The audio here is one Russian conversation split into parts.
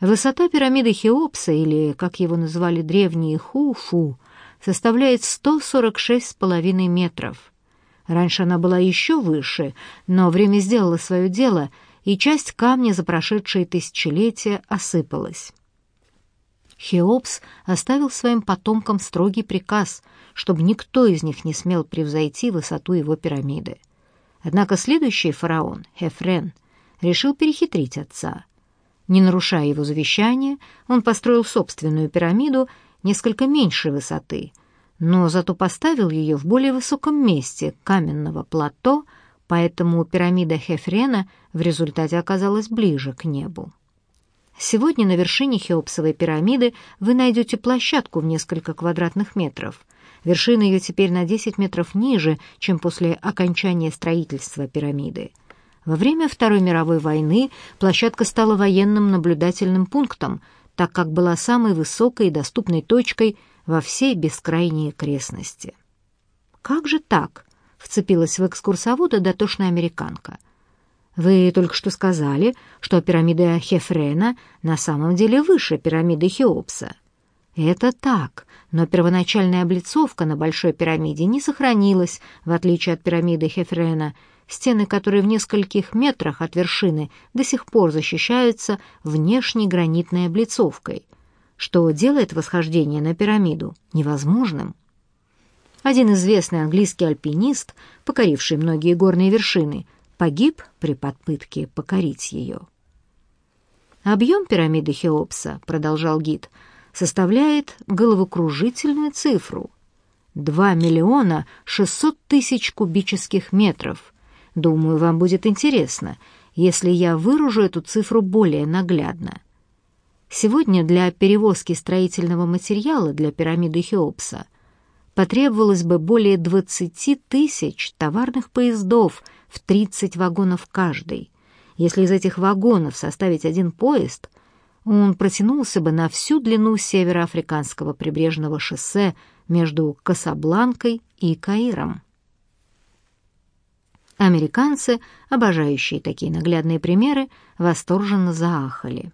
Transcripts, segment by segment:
Высота пирамиды Хеопса, или, как его называли древние, Хуфу, составляет 146,5 метров. Раньше она была еще выше, но время сделало свое дело, и часть камня за прошедшие тысячелетия осыпалась. Хеопс оставил своим потомкам строгий приказ, чтобы никто из них не смел превзойти высоту его пирамиды. Однако следующий фараон, Хефрен, решил перехитрить отца. Не нарушая его завещания, он построил собственную пирамиду несколько меньшей высоты, но зато поставил ее в более высоком месте каменного плато, поэтому пирамида Хефрена в результате оказалась ближе к небу. Сегодня на вершине Хеопсовой пирамиды вы найдете площадку в несколько квадратных метров. Вершина ее теперь на 10 метров ниже, чем после окончания строительства пирамиды. Во время Второй мировой войны площадка стала военным наблюдательным пунктом, так как была самой высокой и доступной точкой во всей бескрайней окрестности. «Как же так?» — вцепилась в экскурсовода дотошная американка — вы только что сказали, что пирамида Хефрена на самом деле выше пирамиды Хеопса. Это так, но первоначальная облицовка на Большой пирамиде не сохранилась, в отличие от пирамиды Хефрена, стены которой в нескольких метрах от вершины до сих пор защищаются внешней гранитной облицовкой, что делает восхождение на пирамиду невозможным. Один известный английский альпинист, покоривший многие горные вершины, погиб при попытке покорить ее. «Объем пирамиды Хеопса, — продолжал гид, — составляет головокружительную цифру — 2 миллиона 600 тысяч кубических метров. Думаю, вам будет интересно, если я выражу эту цифру более наглядно. Сегодня для перевозки строительного материала для пирамиды Хеопса потребовалось бы более 20 тысяч товарных поездов — в 30 вагонов каждый. Если из этих вагонов составить один поезд, он протянулся бы на всю длину североафриканского прибрежного шоссе между Касабланкой и Каиром. Американцы, обожающие такие наглядные примеры, восторженно заахали.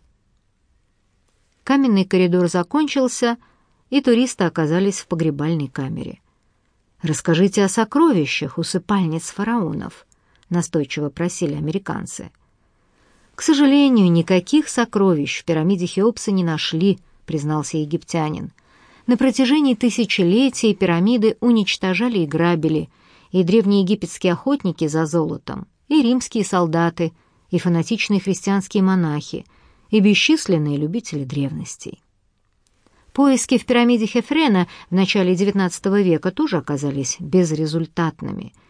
Каменный коридор закончился, и туристы оказались в погребальной камере. «Расскажите о сокровищах усыпальниц фараонов», настойчиво просили американцы. К сожалению, никаких сокровищ в пирамиде Хеопса не нашли, признался египтянин. На протяжении тысячелетий пирамиды уничтожали и грабили, и древние египетские охотники за золотом, и римские солдаты, и фанатичные христианские монахи, и бесчисленные любители древностей. Поиски в пирамиде Хефрена в начале XIX века тоже оказались безрезультатными –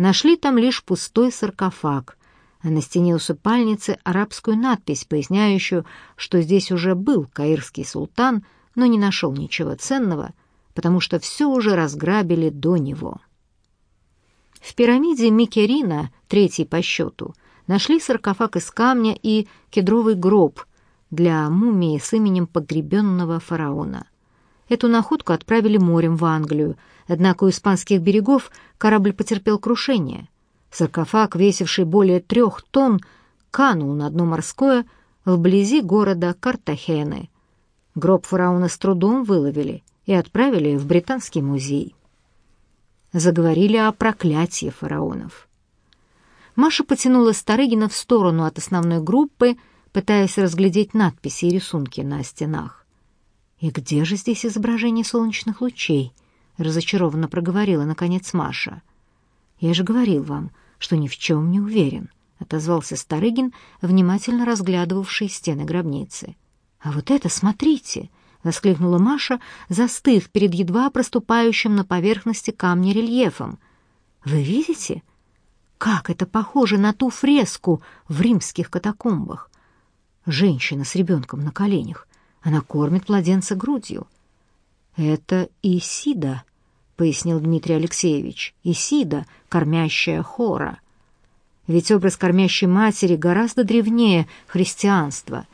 Нашли там лишь пустой саркофаг, а на стене усыпальницы арабскую надпись, поясняющую, что здесь уже был каирский султан, но не нашел ничего ценного, потому что все уже разграбили до него. В пирамиде Микерина, третий по счету, нашли саркофаг из камня и кедровый гроб для мумии с именем погребенного фараона. Эту находку отправили морем в Англию, однако у испанских берегов корабль потерпел крушение. Саркофаг, весивший более трех тонн, канул на дно морское вблизи города Картахены. Гроб фараона с трудом выловили и отправили в Британский музей. Заговорили о проклятии фараонов. Маша потянула Старыгина в сторону от основной группы, пытаясь разглядеть надписи и рисунки на стенах. «И где же здесь изображение солнечных лучей?» — разочарованно проговорила, наконец, Маша. «Я же говорил вам, что ни в чем не уверен», — отозвался Старыгин, внимательно разглядывавший стены гробницы. «А вот это, смотрите!» — воскликнула Маша, застыв перед едва проступающим на поверхности камня рельефом. «Вы видите? Как это похоже на ту фреску в римских катакомбах! Женщина с ребенком на коленях, она кормит младенца грудью. Это Исида, пояснил Дмитрий Алексеевич. Исида, кормящая хора. Ведь образ кормящей матери гораздо древнее христианства,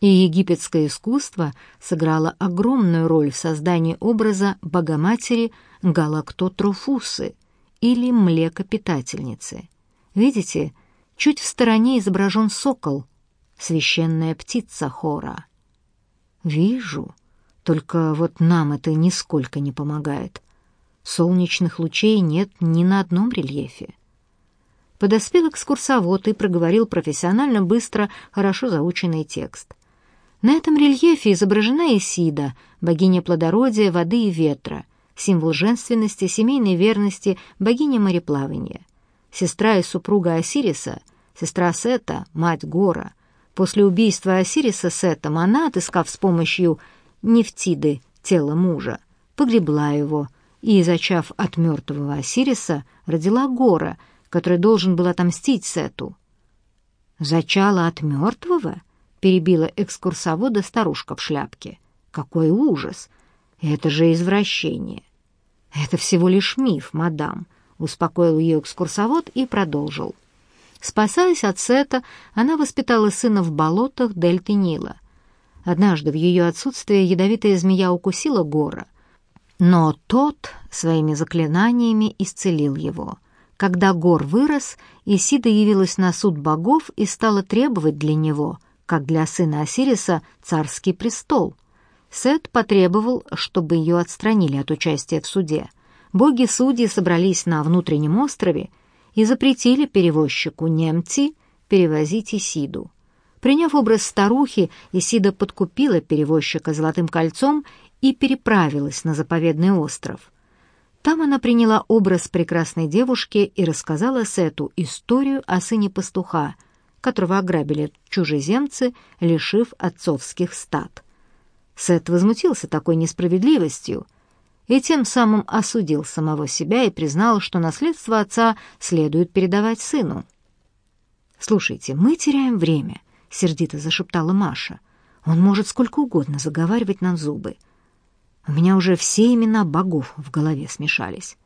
и египетское искусство сыграло огромную роль в создании образа Богоматери Галактотрофусы или млекопитательницы. Видите, чуть в стороне изображен сокол, священная птица хора. Вижу, только вот нам это нисколько не помогает. Солнечных лучей нет ни на одном рельефе. Подоспел экскурсовод и проговорил профессионально быстро, хорошо заученный текст. На этом рельефе изображена Исида, богиня плодородия, воды и ветра, символ женственности, семейной верности, богиня мореплавания. Сестра и супруга Осириса, сестра Сета, мать Гора. После убийства Осириса Сетом она, отыскав с помощью Нефтиды тело мужа, погребла его и, зачав от мертвого Осириса, родила Гора, который должен был отомстить Сету. «Зачала от мертвого?» — перебила экскурсовода старушка в шляпке. «Какой ужас! Это же извращение!» «Это всего лишь миф, мадам», — успокоил ее экскурсовод и продолжил. Спасаясь от Сета, она воспитала сына в болотах дельты Нила. Однажды в ее отсутствие ядовитая змея укусила Гора, но тот своими заклинаниями исцелил его. Когда Гор вырос, Исида явилась на суд богов и стала требовать для него, как для сына Осириса, царский престол. Сет потребовал, чтобы ее отстранили от участия в суде. Боги-судьи собрались на внутреннем острове и запретили перевозчику Немти перевозить Исиду. Приняв образ старухи, Исида подкупила перевозчика золотым кольцом и переправилась на заповедный остров. Там она приняла образ прекрасной девушки и рассказала Сету историю о сыне пастуха, которого ограбили чужеземцы, лишив отцовских стад. Сет возмутился такой несправедливостью и тем самым осудил самого себя и признал, что наследство отца следует передавать сыну. «Слушайте, мы теряем время», — сердито зашептала Маша. «Он может сколько угодно заговаривать нам зубы. У меня уже все имена богов в голове смешались».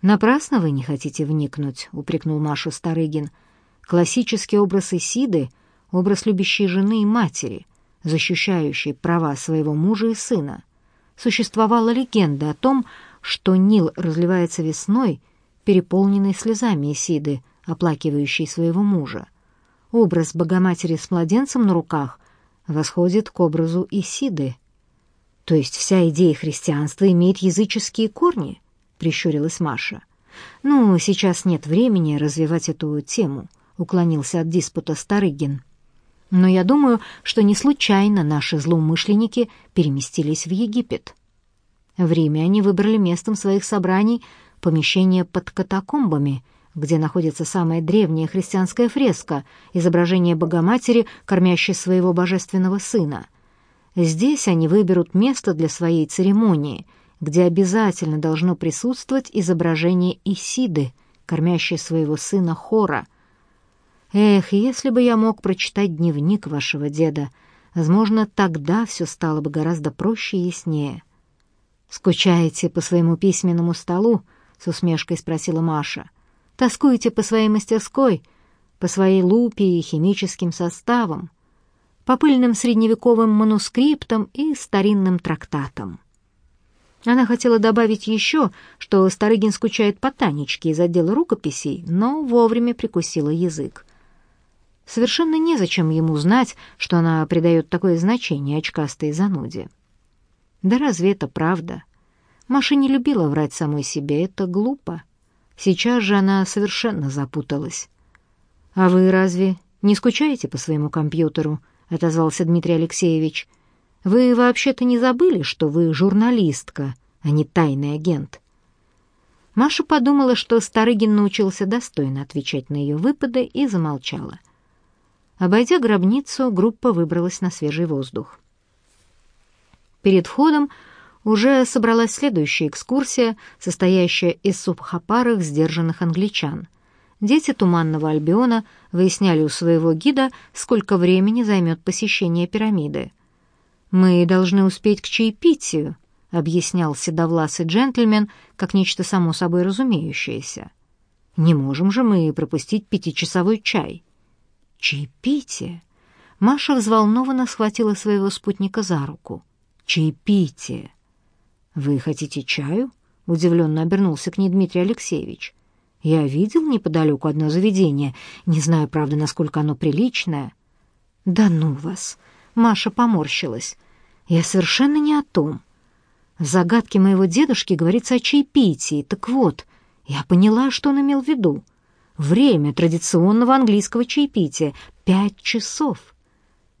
«Напрасно вы не хотите вникнуть», — упрекнул Машу Старыгин. «Классический образ Исиды — образ любящей жены и матери, защищающей права своего мужа и сына. Существовала легенда о том, что Нил разливается весной, переполненный слезами Исиды, оплакивающей своего мужа образ Богоматери с младенцем на руках восходит к образу Исиды. То есть вся идея христианства имеет языческие корни, прищурилась Маша. Ну, сейчас нет времени развивать эту тему, уклонился от диспута Старыгин. Но я думаю, что не случайно наши злоумышленники переместились в Египет. В Риме они выбрали местом своих собраний помещение под катакомбами — где находится самая древняя христианская фреска, изображение Богоматери, кормящей своего божественного сына. Здесь они выберут место для своей церемонии, где обязательно должно присутствовать изображение Исиды, кормящей своего сына Хора. Эх, если бы я мог прочитать дневник вашего деда, возможно, тогда все стало бы гораздо проще и яснее. «Скучаете по своему письменному столу?» — с усмешкой спросила Маша — Тоскуете по своей мастерской, по своей лупе и химическим составам, по пыльным средневековым манускриптам и старинным трактатам. Она хотела добавить еще, что Старыгин скучает по Танечке из отдела рукописей, но вовремя прикусила язык. Совершенно незачем ему знать, что она придает такое значение очкастой зануде. Да разве это правда? Маша не любила врать самой себе, это глупо. Сейчас же она совершенно запуталась. «А вы разве не скучаете по своему компьютеру?» — отозвался Дмитрий Алексеевич. «Вы вообще-то не забыли, что вы журналистка, а не тайный агент?» Маша подумала, что Старыгин научился достойно отвечать на ее выпады и замолчала. Обойдя гробницу, группа выбралась на свежий воздух. Перед входом уже собралась следующая экскурсия, состоящая из субхапарых сдержанных англичан. Дети Туманного Альбиона выясняли у своего гида, сколько времени займет посещение пирамиды. «Мы должны успеть к чаепитию», — объяснял седовласый джентльмен, как нечто само собой разумеющееся. «Не можем же мы пропустить пятичасовой чай». «Чаепитие?» Маша взволнованно схватила своего спутника за руку. «Чаепитие!» «Вы хотите чаю?» — удивленно обернулся к ней Дмитрий Алексеевич. «Я видел неподалеку одно заведение, не знаю, правда, насколько оно приличное». «Да ну вас!» — Маша поморщилась. «Я совершенно не о том. В загадке моего дедушки говорится о чаепитии. Так вот, я поняла, что он имел в виду. Время традиционного английского чаепития — пять часов.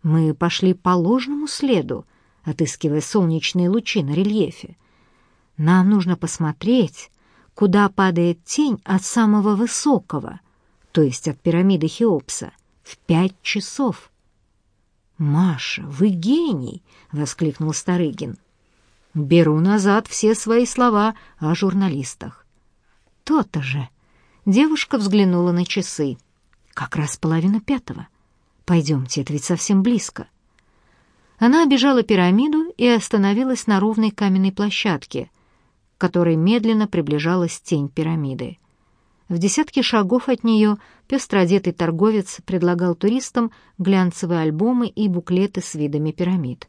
Мы пошли по ложному следу, отыскивая солнечные лучи на рельефе. Нам нужно посмотреть, куда падает тень от самого высокого, то есть от пирамиды Хеопса, в пять часов. «Маша, вы гений!» — воскликнул Старыгин. «Беру назад все свои слова о журналистах». «То-то же!» Девушка взглянула на часы. «Как раз половина пятого. Пойдемте, это ведь совсем близко». Она обежала пирамиду и остановилась на ровной каменной площадке, к которой медленно приближалась тень пирамиды. В десятке шагов от нее пестро одетый торговец предлагал туристам глянцевые альбомы и буклеты с видами пирамид.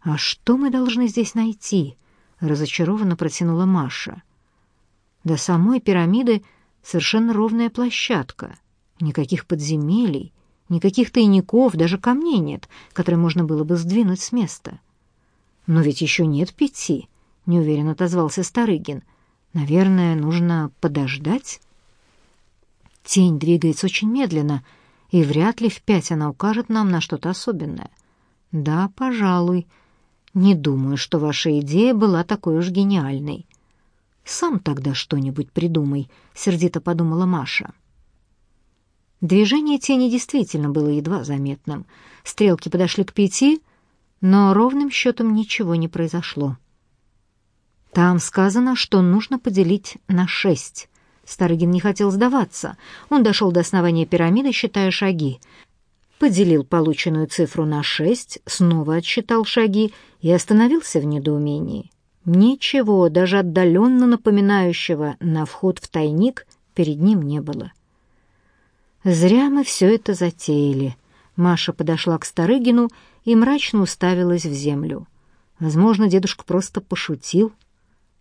«А что мы должны здесь найти?» — разочарованно протянула Маша. До самой пирамиды совершенно ровная площадка, никаких подземелий, никаких тайников, даже камней нет, которые можно было бы сдвинуть с места. «Но ведь еще нет пяти», — неуверенно отозвался Старыгин. Наверное, нужно подождать. Тень двигается очень медленно, и вряд ли в пять она укажет нам на что-то особенное. Да, пожалуй. Не думаю, что ваша идея была такой уж гениальной. Сам тогда что-нибудь придумай, сердито подумала Маша. Движение тени действительно было едва заметным. Стрелки подошли к пяти, но ровным счетом ничего не произошло. Там сказано, что нужно поделить на шесть. Старыгин не хотел сдаваться. Он дошел до основания пирамиды, считая шаги. Поделил полученную цифру на шесть, снова отсчитал шаги и остановился в недоумении. Ничего, даже отдаленно напоминающего на вход в тайник, перед ним не было. Зря мы все это затеяли. Маша подошла к Старыгину и мрачно уставилась в землю. Возможно, дедушка просто пошутил,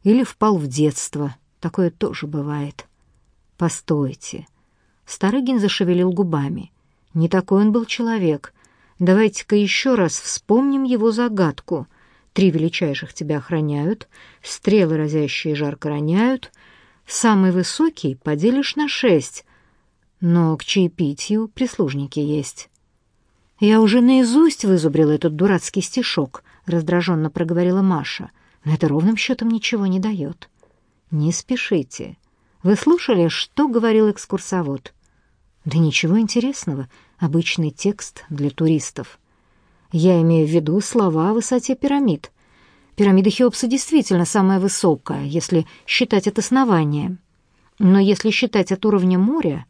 или впал в детство. Такое тоже бывает. Постойте. Старыгин зашевелил губами. Не такой он был человек. Давайте-ка еще раз вспомним его загадку. Три величайших тебя охраняют, стрелы разящие жарко роняют, самый высокий поделишь на шесть, но к чаепитию прислужники есть. Я уже наизусть вызубрила этот дурацкий стишок, раздраженно проговорила Маша — но это ровным счетом ничего не дает. Не спешите. Вы слушали, что говорил экскурсовод? Да ничего интересного, обычный текст для туристов. Я имею в виду слова о высоте пирамид. Пирамида Хеопса действительно самая высокая, если считать от основания. Но если считать от уровня моря,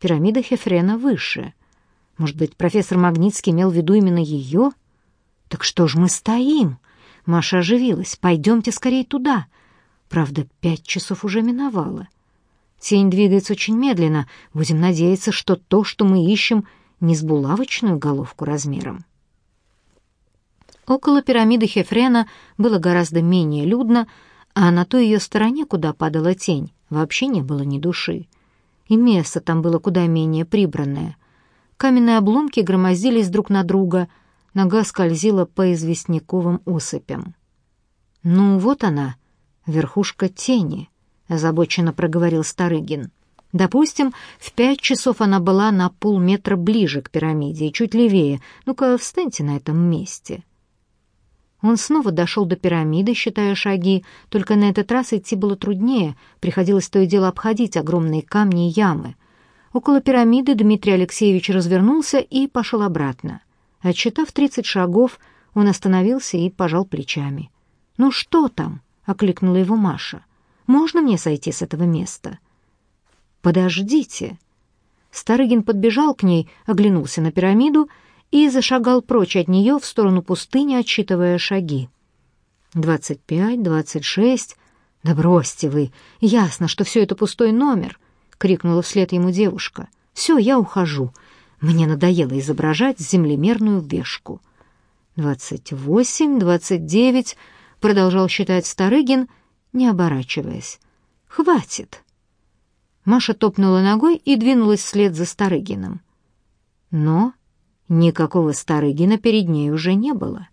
пирамида Хефрена выше. Может быть, профессор Магнитский имел в виду именно ее? Так что ж мы стоим? Маша оживилась. «Пойдемте скорее туда». Правда, пять часов уже миновало. Тень двигается очень медленно. Будем надеяться, что то, что мы ищем, не с булавочную головку размером. Около пирамиды Хефрена было гораздо менее людно, а на той ее стороне, куда падала тень, вообще не было ни души. И место там было куда менее прибранное. Каменные обломки громоздились друг на друга — Нога скользила по известняковым осыпям. «Ну, вот она, верхушка тени», — озабоченно проговорил Старыгин. «Допустим, в пять часов она была на полметра ближе к пирамиде и чуть левее. Ну-ка, встаньте на этом месте». Он снова дошел до пирамиды, считая шаги, только на этот раз идти было труднее, приходилось то и дело обходить огромные камни и ямы. Около пирамиды Дмитрий Алексеевич развернулся и пошел обратно. Отчитав тридцать шагов, он остановился и пожал плечами. «Ну что там?» — окликнула его Маша. «Можно мне сойти с этого места?» «Подождите!» Старыгин подбежал к ней, оглянулся на пирамиду и зашагал прочь от нее в сторону пустыни, отсчитывая шаги. «Двадцать пять, двадцать шесть...» «Да бросьте вы! Ясно, что все это пустой номер!» — крикнула вслед ему девушка. «Все, я ухожу. Мне надоело изображать землемерную вешку. «Двадцать восемь, двадцать девять», — продолжал считать Старыгин, не оборачиваясь. «Хватит!» Маша топнула ногой и двинулась вслед за Старыгиным. Но Никакого Старыгина перед ней уже не было.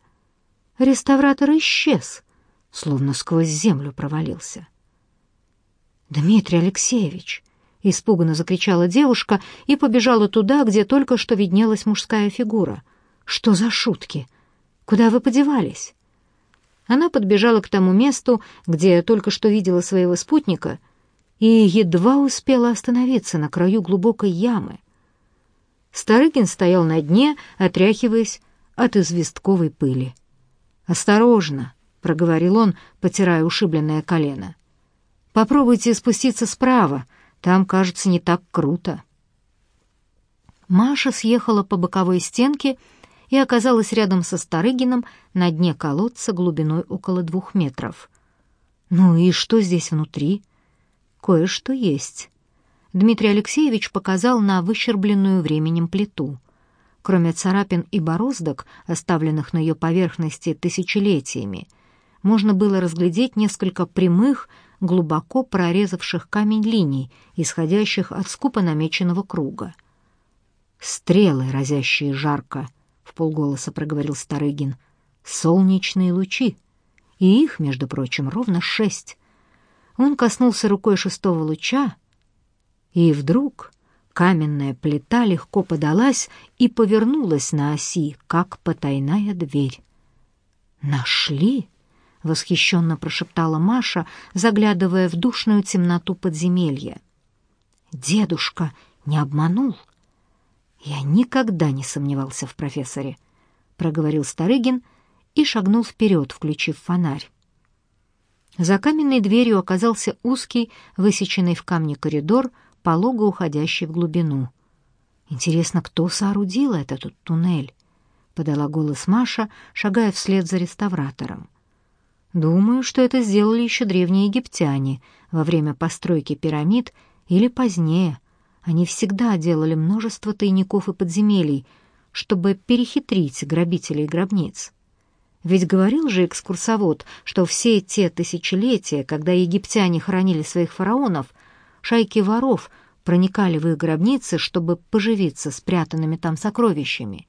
Реставратор исчез, словно сквозь землю провалился. «Дмитрий Алексеевич!» — испуганно закричала девушка и побежала туда, где только что виднелась мужская фигура. «Что за шутки? Куда вы подевались?» Она подбежала к тому месту, где только что видела своего спутника, и едва успела остановиться на краю глубокой ямы. Старыгин стоял на дне, отряхиваясь от известковой пыли. «Осторожно!» — проговорил он, потирая ушибленное колено. «Попробуйте спуститься справа, там, кажется, не так круто». Маша съехала по боковой стенке и оказалась рядом со Старыгином на дне колодца глубиной около двух метров. «Ну и что здесь внутри?» «Кое-что есть». Дмитрий Алексеевич показал на выщербленную временем плиту. Кроме царапин и бороздок, оставленных на ее поверхности тысячелетиями, можно было разглядеть несколько прямых, глубоко прорезавших камень линий, исходящих от скупо намеченного круга. «Стрелы, разящие жарко», — в полголоса проговорил Старыгин. «Солнечные лучи. И их, между прочим, ровно шесть». Он коснулся рукой шестого луча, и вдруг каменная плита легко подалась и повернулась на оси, как потайная дверь. «Нашли?» — восхищенно прошептала Маша, заглядывая в душную темноту подземелья. «Дедушка не обманул?» «Я никогда не сомневался в профессоре», — проговорил Старыгин и шагнул вперед, включив фонарь. За каменной дверью оказался узкий, высеченный в камне коридор, полого уходящий в глубину. «Интересно, кто соорудил этот туннель?» — подала голос Маша, шагая вслед за реставратором. «Думаю, что это сделали еще древние египтяне во время постройки пирамид или позднее», они всегда делали множество тайников и подземелий, чтобы перехитрить грабителей гробниц. Ведь говорил же экскурсовод, что все те тысячелетия, когда египтяне хоронили своих фараонов, шайки воров проникали в их гробницы, чтобы поживиться спрятанными там сокровищами.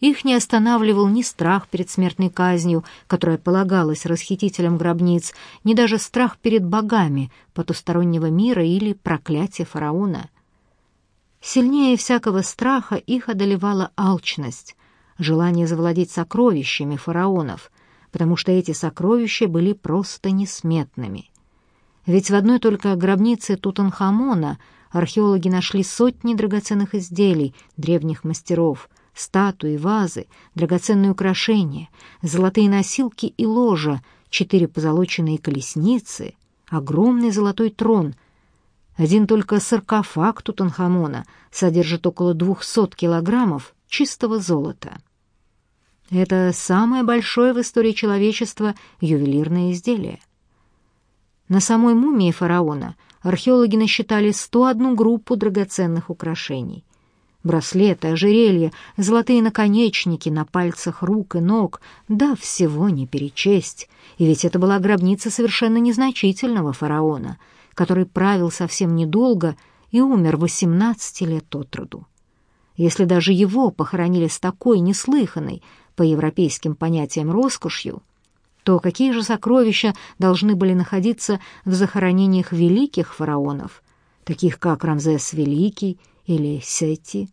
Их не останавливал ни страх перед смертной казнью, которая полагалась расхитителям гробниц, ни даже страх перед богами потустороннего мира или проклятие фараона — Сильнее всякого страха их одолевала алчность, желание завладеть сокровищами фараонов, потому что эти сокровища были просто несметными. Ведь в одной только гробнице Тутанхамона археологи нашли сотни драгоценных изделий древних мастеров, статуи, вазы, драгоценные украшения, золотые носилки и ложа, четыре позолоченные колесницы, огромный золотой трон — один только саркофаг Тутанхамона содержит около 200 килограммов чистого золота. Это самое большое в истории человечества ювелирное изделие. На самой мумии фараона археологи насчитали 101 группу драгоценных украшений. Браслеты, ожерелья, золотые наконечники на пальцах рук и ног, да всего не перечесть. И ведь это была гробница совершенно незначительного фараона — который правил совсем недолго и умер 18 лет от роду. Если даже его похоронили с такой неслыханной, по европейским понятиям, роскошью, то какие же сокровища должны были находиться в захоронениях великих фараонов, таких как Рамзес Великий или Сети?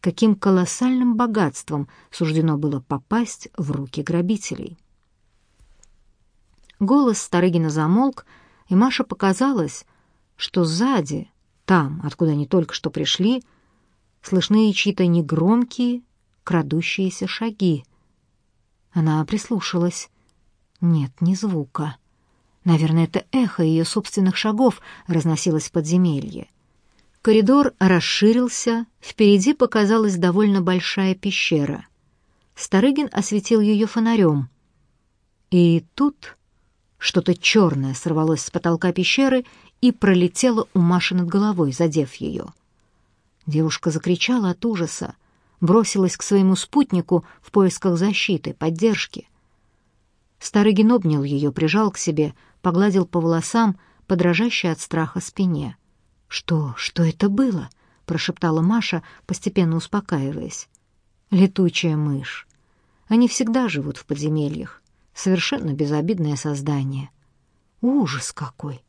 Каким колоссальным богатством суждено было попасть в руки грабителей? Голос Старыгина замолк, и Маше показалось, что сзади, там, откуда они только что пришли, слышны чьи-то негромкие, крадущиеся шаги. Она прислушалась. Нет, ни звука. Наверное, это эхо ее собственных шагов разносилось в подземелье. Коридор расширился, впереди показалась довольно большая пещера. Старыгин осветил ее фонарем. И тут что-то черное сорвалось с потолка пещеры и пролетело у Маши над головой, задев ее. Девушка закричала от ужаса, бросилась к своему спутнику в поисках защиты, поддержки. Старыгин обнял ее, прижал к себе, погладил по волосам, подражащей от страха спине. «Что, что это было?» — прошептала Маша, постепенно успокаиваясь. Летучая мышь. Они всегда живут в подземельях. Совершенно безобидное создание. Ужас какой!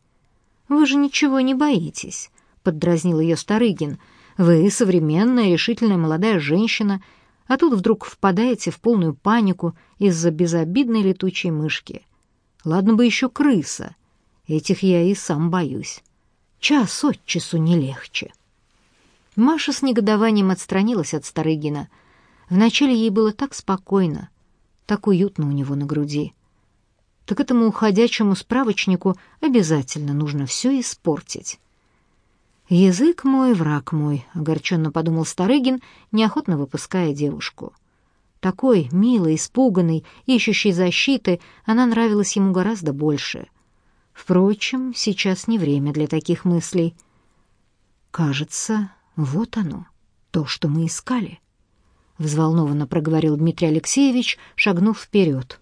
Вы же ничего не боитесь, поддразнил ее Старыгин. Вы современная, решительная молодая женщина, а тут вдруг впадаете в полную панику из-за безобидной летучей мышки. Ладно бы еще крыса. Этих я и сам боюсь. Час от часу не легче. Маша с негодованием отстранилась от Старыгина — Вначале ей было так спокойно, так уютно у него на груди. Так этому уходячему справочнику обязательно нужно все испортить. «Язык мой, враг мой», — огорченно подумал Старыгин, неохотно выпуская девушку. Такой, милой, испуганной, ищущей защиты, она нравилась ему гораздо больше. Впрочем, сейчас не время для таких мыслей. Кажется, вот оно, то, что мы искали взволнованно проговорил Дмитрий Алексеевич, шагнув вперед.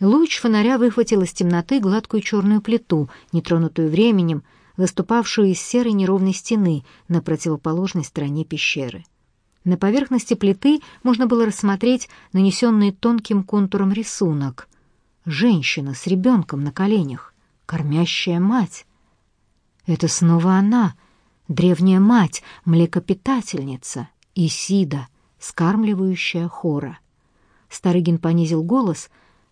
Луч фонаря выхватил из темноты гладкую черную плиту, нетронутую временем, выступавшую из серой неровной стены на противоположной стороне пещеры. На поверхности плиты можно было рассмотреть нанесенный тонким контуром рисунок. Женщина с ребенком на коленях, кормящая мать. Это снова она, древняя мать, млекопитательница, Исида — скармливающая хора. Старыгин понизил голос,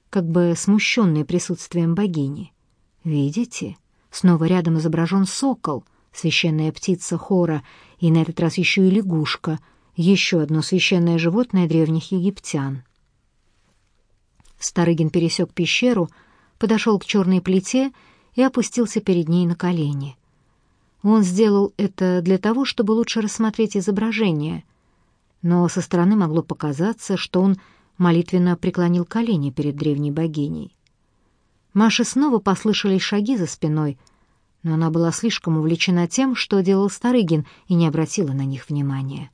как бы смущенный присутствием богини. «Видите? Снова рядом изображен сокол, священная птица хора, и на этот раз еще и лягушка, еще одно священное животное древних египтян». Старыгин пересек пещеру, подошел к черной плите и опустился перед ней на колени. Он сделал это для того, чтобы лучше рассмотреть изображение, но со стороны могло показаться, что он молитвенно преклонил колени перед древней богиней. Маше снова послышались шаги за спиной, но она была слишком увлечена тем, что делал Старыгин, и не обратила на них внимания.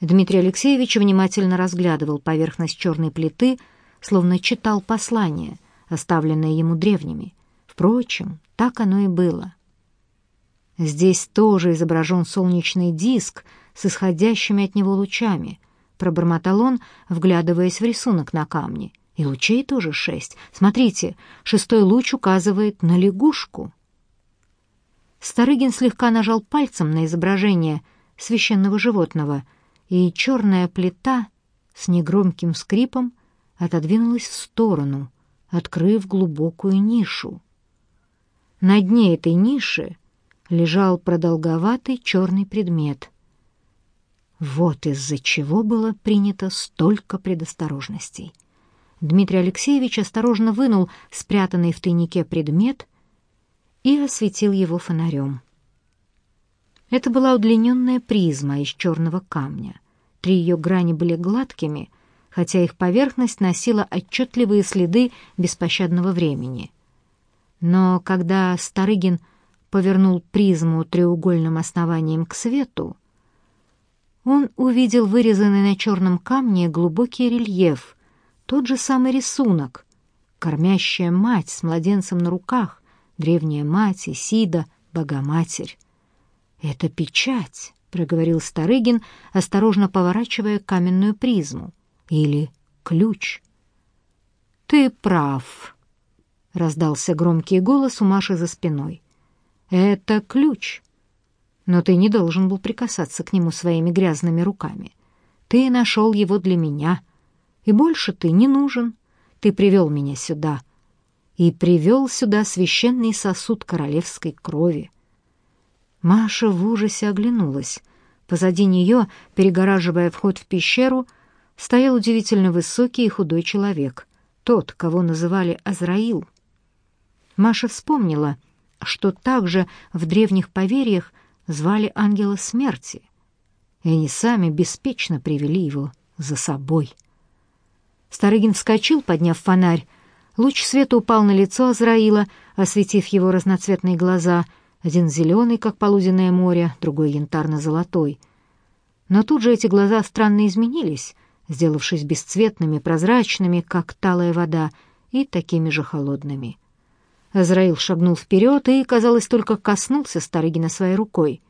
Дмитрий Алексеевич внимательно разглядывал поверхность черной плиты, словно читал послание, оставленное ему древними. Впрочем, так оно и было. Здесь тоже изображен солнечный диск — с исходящими от него лучами, пробормотал он, вглядываясь в рисунок на камне. И лучей тоже шесть. Смотрите, шестой луч указывает на лягушку. Старыгин слегка нажал пальцем на изображение священного животного, и черная плита с негромким скрипом отодвинулась в сторону, открыв глубокую нишу. На дне этой ниши лежал продолговатый черный предмет, вот из-за чего было принято столько предосторожностей. Дмитрий Алексеевич осторожно вынул спрятанный в тайнике предмет и осветил его фонарем. Это была удлиненная призма из черного камня. Три ее грани были гладкими, хотя их поверхность носила отчетливые следы беспощадного времени. Но когда Старыгин повернул призму треугольным основанием к свету, он увидел вырезанный на черном камне глубокий рельеф, тот же самый рисунок. Кормящая мать с младенцем на руках, древняя мать, Исида, Богоматерь. «Это печать», — проговорил Старыгин, осторожно поворачивая каменную призму. «Или ключ». «Ты прав», — раздался громкий голос у Маши за спиной. «Это ключ» но ты не должен был прикасаться к нему своими грязными руками. Ты нашел его для меня, и больше ты не нужен. Ты привел меня сюда, и привел сюда священный сосуд королевской крови. Маша в ужасе оглянулась. Позади нее, перегораживая вход в пещеру, стоял удивительно высокий и худой человек, тот, кого называли Азраил. Маша вспомнила, что также в древних поверьях звали ангела смерти, и они сами беспечно привели его за собой. Старыгин вскочил, подняв фонарь. Луч света упал на лицо Азраила, осветив его разноцветные глаза, один зеленый, как полуденное море, другой янтарно-золотой. Но тут же эти глаза странно изменились, сделавшись бесцветными, прозрачными, как талая вода, и такими же холодными. Азраил шагнул вперед и, казалось, только коснулся Старыгина своей рукой.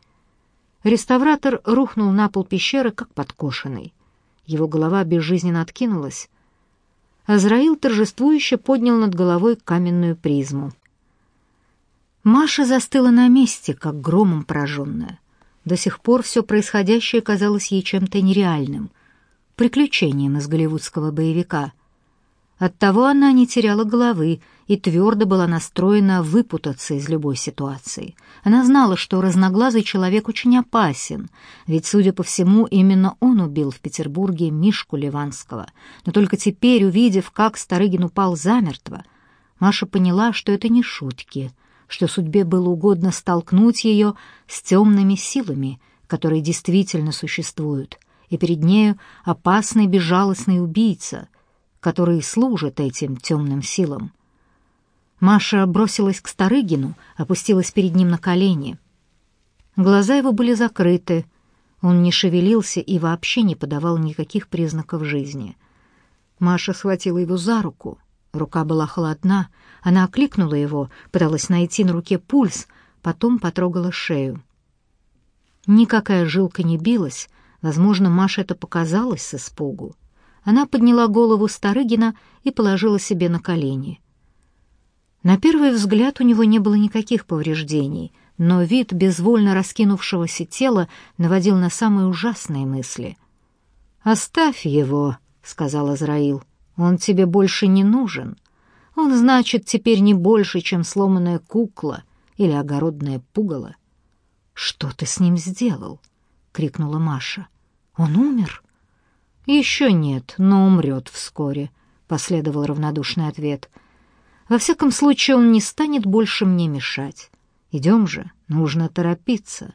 Реставратор рухнул на пол пещеры, как подкошенный. Его голова безжизненно откинулась. Азраил торжествующе поднял над головой каменную призму. Маша застыла на месте, как громом пораженная. До сих пор все происходящее казалось ей чем-то нереальным, приключением из голливудского боевика. Оттого она не теряла головы и твердо была настроена выпутаться из любой ситуации. Она знала, что разноглазый человек очень опасен, ведь, судя по всему, именно он убил в Петербурге Мишку Ливанского. Но только теперь, увидев, как Старыгин упал замертво, Маша поняла, что это не шутки, что судьбе было угодно столкнуть ее с темными силами, которые действительно существуют, и перед нею опасный безжалостный убийца — который служит этим темным силам. Маша бросилась к Старыгину, опустилась перед ним на колени. Глаза его были закрыты, он не шевелился и вообще не подавал никаких признаков жизни. Маша схватила его за руку. Рука была холодна, она окликнула его, пыталась найти на руке пульс, потом потрогала шею. Никакая жилка не билась, возможно, Маше это показалось с испугу. Она подняла голову Старыгина и положила себе на колени. На первый взгляд у него не было никаких повреждений, но вид безвольно раскинувшегося тела наводил на самые ужасные мысли. «Оставь его», — сказал Азраил, — «он тебе больше не нужен. Он, значит, теперь не больше, чем сломанная кукла или огородное пугало». «Что ты с ним сделал?» — крикнула Маша. «Он умер?» «Еще нет, но умрет вскоре», — последовал равнодушный ответ. «Во всяком случае, он не станет больше мне мешать. Идем же, нужно торопиться».